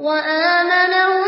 وآمنوا